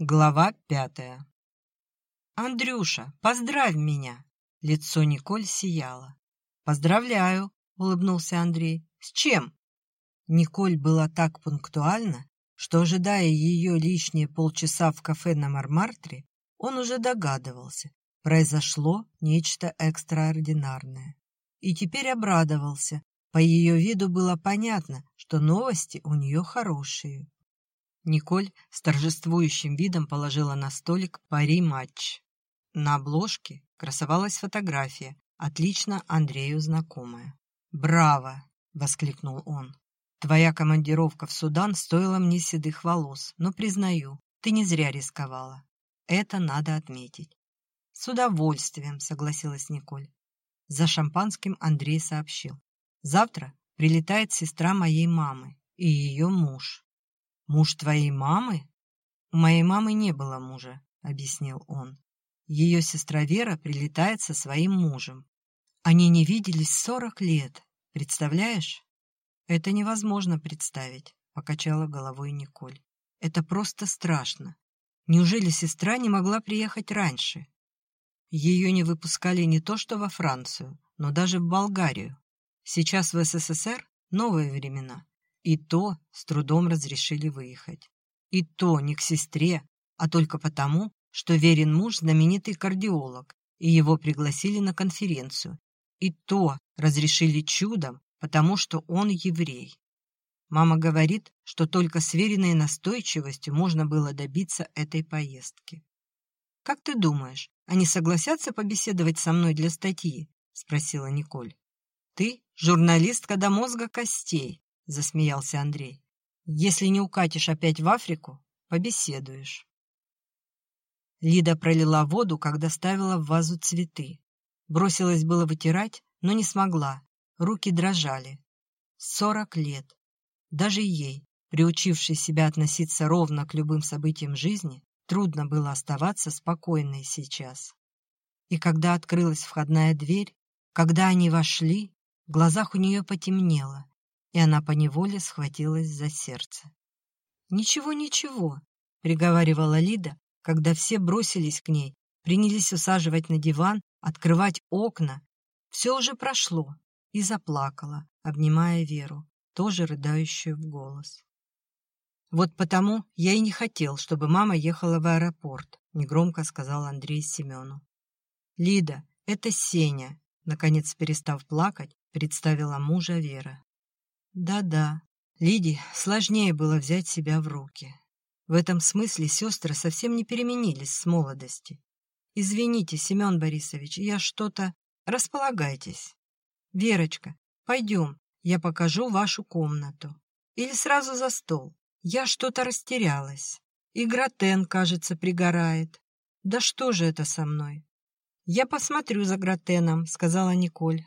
Глава пятая. «Андрюша, поздравь меня!» Лицо Николь сияло. «Поздравляю!» — улыбнулся Андрей. «С чем?» Николь была так пунктуальна, что, ожидая ее лишние полчаса в кафе на Мармартре, он уже догадывался, произошло нечто экстраординарное. И теперь обрадовался. По ее виду было понятно, что новости у нее хорошие. Николь с торжествующим видом положила на столик пари-матч. На обложке красовалась фотография, отлично Андрею знакомая. «Браво!» — воскликнул он. «Твоя командировка в Судан стоила мне седых волос, но, признаю, ты не зря рисковала. Это надо отметить». «С удовольствием», — согласилась Николь. За шампанским Андрей сообщил. «Завтра прилетает сестра моей мамы и ее муж. «Муж твоей мамы?» «У моей мамы не было мужа», — объяснил он. «Ее сестра Вера прилетает со своим мужем. Они не виделись сорок лет. Представляешь?» «Это невозможно представить», — покачала головой Николь. «Это просто страшно. Неужели сестра не могла приехать раньше?» Ее не выпускали не то что во Францию, но даже в Болгарию. Сейчас в СССР новые времена. И то с трудом разрешили выехать. И то не к сестре, а только потому, что Верин муж знаменитый кардиолог, и его пригласили на конференцию. И то разрешили чудом, потому что он еврей. Мама говорит, что только с веренной настойчивостью можно было добиться этой поездки. «Как ты думаешь, они согласятся побеседовать со мной для статьи?» — спросила Николь. «Ты журналистка до мозга костей, засмеялся Андрей. Если не укатишь опять в Африку, побеседуешь. Лида пролила воду, когда ставила в вазу цветы. Бросилась было вытирать, но не смогла. Руки дрожали. Сорок лет. Даже ей, приучившей себя относиться ровно к любым событиям жизни, трудно было оставаться спокойной сейчас. И когда открылась входная дверь, когда они вошли, в глазах у нее потемнело, и она поневоле схватилась за сердце. «Ничего, ничего», — приговаривала Лида, когда все бросились к ней, принялись усаживать на диван, открывать окна. Все уже прошло, и заплакала, обнимая Веру, тоже рыдающую в голос. «Вот потому я и не хотел, чтобы мама ехала в аэропорт», — негромко сказал Андрей Семену. «Лида, это Сеня», — наконец перестав плакать, представила мужа Вера. Да-да, Лиде сложнее было взять себя в руки. В этом смысле сестры совсем не переменились с молодости. «Извините, Семен Борисович, я что-то... Располагайтесь. Верочка, пойдем, я покажу вашу комнату. Или сразу за стол. Я что-то растерялась. И Гратен, кажется, пригорает. Да что же это со мной?» «Я посмотрю за Гратеном», — сказала Николь.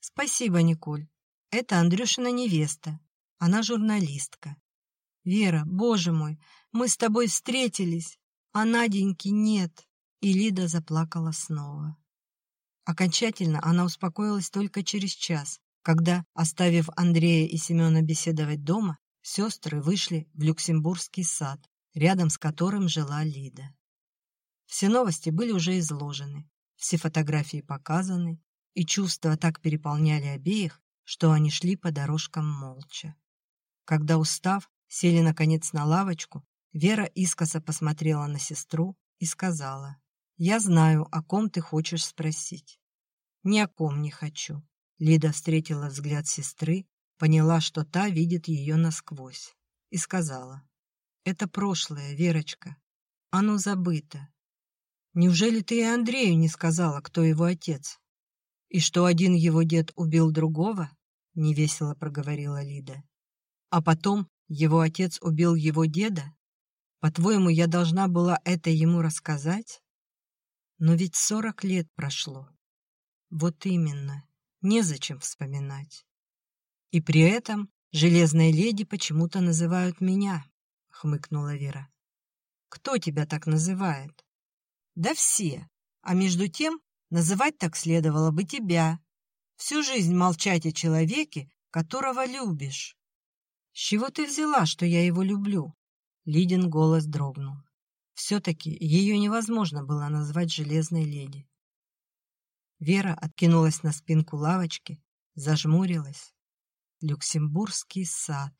«Спасибо, Николь. Это Андрюшина невеста. Она журналистка. Вера, боже мой, мы с тобой встретились, а Наденьки нет. И Лида заплакала снова. Окончательно она успокоилась только через час, когда, оставив Андрея и Семена беседовать дома, сестры вышли в Люксембургский сад, рядом с которым жила Лида. Все новости были уже изложены, все фотографии показаны, и чувства так переполняли обеих, что они шли по дорожкам молча. Когда, устав, сели наконец на лавочку, Вера искоса посмотрела на сестру и сказала, «Я знаю, о ком ты хочешь спросить». «Ни о ком не хочу». Лида встретила взгляд сестры, поняла, что та видит ее насквозь, и сказала, «Это прошлое, Верочка. Оно забыто. Неужели ты и Андрею не сказала, кто его отец? И что один его дед убил другого?» — невесело проговорила Лида. «А потом его отец убил его деда? По-твоему, я должна была это ему рассказать? Но ведь сорок лет прошло. Вот именно, незачем вспоминать. И при этом железной леди почему-то называют меня», — хмыкнула Вера. «Кто тебя так называет?» «Да все. А между тем называть так следовало бы тебя, Всю жизнь молчать о человеке, которого любишь. С чего ты взяла, что я его люблю? Лидин голос дрогнул. Все-таки ее невозможно было назвать железной леди. Вера откинулась на спинку лавочки, зажмурилась. Люксембургский сад.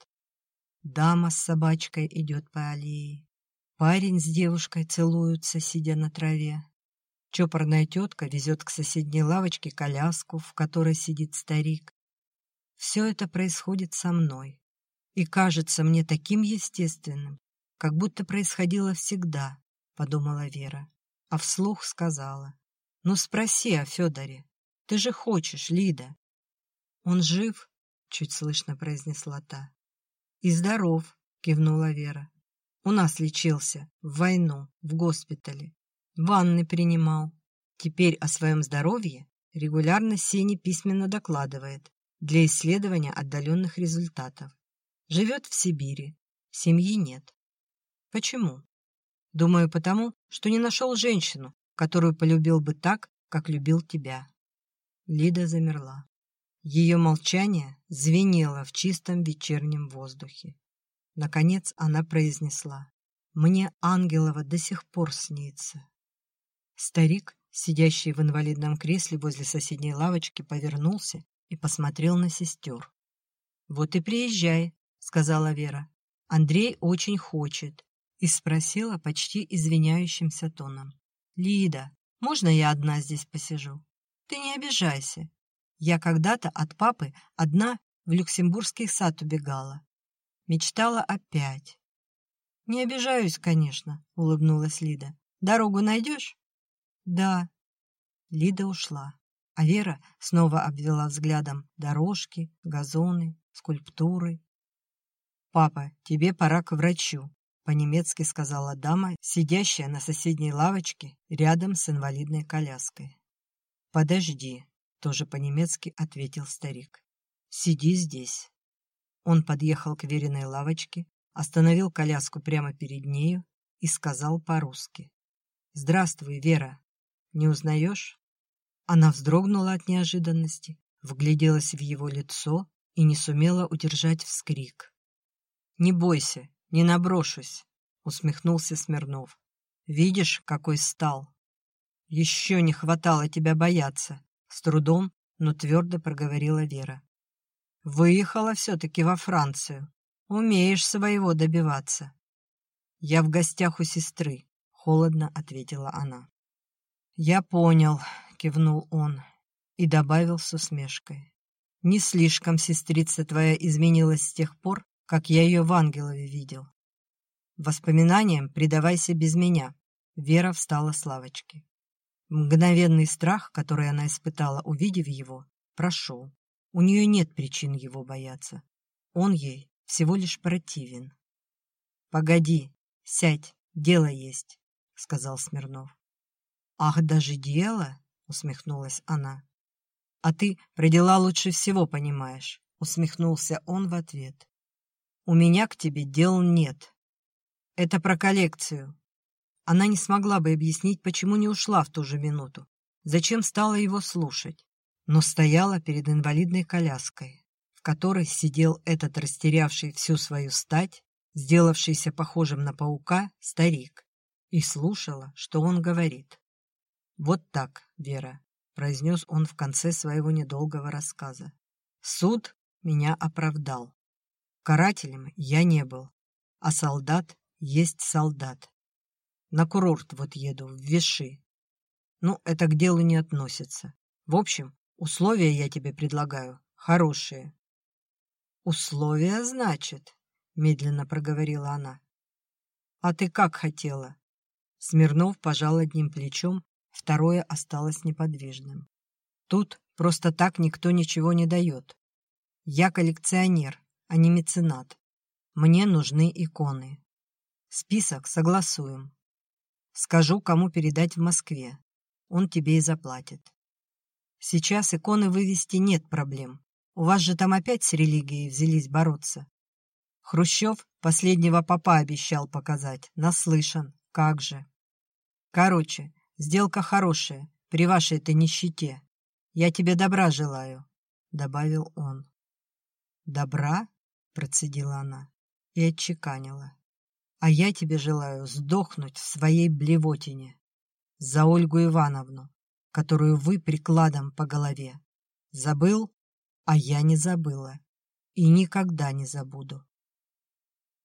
Дама с собачкой идет по аллее. Парень с девушкой целуются, сидя на траве. Чопорная тетка везет к соседней лавочке коляску, в которой сидит старик. Все это происходит со мной. И кажется мне таким естественным, как будто происходило всегда, подумала Вера, а вслух сказала. Ну спроси о Федоре. Ты же хочешь, Лида. Он жив? Чуть слышно произнесла та. И здоров, кивнула Вера. У нас лечился, в войну, в госпитале. Ванны принимал. Теперь о своем здоровье регулярно Сене письменно докладывает для исследования отдаленных результатов. Живет в Сибири, семьи нет. Почему? Думаю, потому, что не нашел женщину, которую полюбил бы так, как любил тебя. Лида замерла. Ее молчание звенело в чистом вечернем воздухе. Наконец она произнесла. «Мне Ангелова до сих пор снится». Старик, сидящий в инвалидном кресле возле соседней лавочки, повернулся и посмотрел на сестер. «Вот и приезжай», — сказала Вера. «Андрей очень хочет», и спросила почти извиняющимся тоном. «Лида, можно я одна здесь посижу? Ты не обижайся. Я когда-то от папы одна в Люксембургский сад убегала. Мечтала опять. «Не обижаюсь, конечно», — улыбнулась Лида. «Дорогу найдешь?» «Да». Лида ушла, а Вера снова обвела взглядом дорожки, газоны, скульптуры. «Папа, тебе пора к врачу», по-немецки сказала дама, сидящая на соседней лавочке рядом с инвалидной коляской. «Подожди», — тоже по-немецки ответил старик. «Сиди здесь». Он подъехал к веренной лавочке, остановил коляску прямо перед нею и сказал по-русски. «Здравствуй, Вера. Не узнаешь?» Она вздрогнула от неожиданности, вгляделась в его лицо и не сумела удержать вскрик. «Не бойся, «Не наброшусь», — усмехнулся Смирнов. «Видишь, какой стал?» «Еще не хватало тебя бояться», — с трудом, но твердо проговорила Вера. «Выехала все-таки во Францию. Умеешь своего добиваться». «Я в гостях у сестры», — холодно ответила она. «Я понял», — кивнул он и добавил с усмешкой. «Не слишком сестрица твоя изменилась с тех пор, как я ее в Ангелове видел. Воспоминаниям предавайся без меня. Вера встала с лавочки. Мгновенный страх, который она испытала, увидев его, прошел. У нее нет причин его бояться. Он ей всего лишь противен. «Погоди, сядь, дело есть», — сказал Смирнов. «Ах, даже дело?» — усмехнулась она. «А ты про дела лучше всего понимаешь», — усмехнулся он в ответ. У меня к тебе дел нет. Это про коллекцию. Она не смогла бы объяснить, почему не ушла в ту же минуту, зачем стала его слушать, но стояла перед инвалидной коляской, в которой сидел этот растерявший всю свою стать, сделавшийся похожим на паука, старик, и слушала, что он говорит. «Вот так, Вера», — произнес он в конце своего недолгого рассказа. «Суд меня оправдал. Карателем я не был, а солдат есть солдат. На курорт вот еду, в Виши. Ну, это к делу не относится. В общем, условия я тебе предлагаю хорошие. Условия, значит, медленно проговорила она. А ты как хотела? Смирнов пожал одним плечом, второе осталось неподвижным. Тут просто так никто ничего не дает. Я коллекционер, а не меценат. Мне нужны иконы. Список согласуем. Скажу, кому передать в Москве. Он тебе и заплатит. Сейчас иконы вывести нет проблем. У вас же там опять с религией взялись бороться. Хрущев последнего папа обещал показать. Наслышан. Как же. Короче, сделка хорошая, при вашей-то нищете. Я тебе добра желаю, — добавил он. Добра? процедила она и отчеканила. А я тебе желаю сдохнуть в своей блевотине. За Ольгу Ивановну, которую вы прикладом по голове. Забыл? А я не забыла. И никогда не забуду.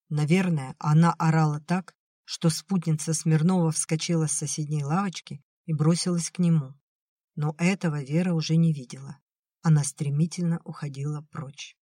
Наверное, она орала так, что спутница Смирнова вскочила с соседней лавочки и бросилась к нему. Но этого Вера уже не видела. Она стремительно уходила прочь.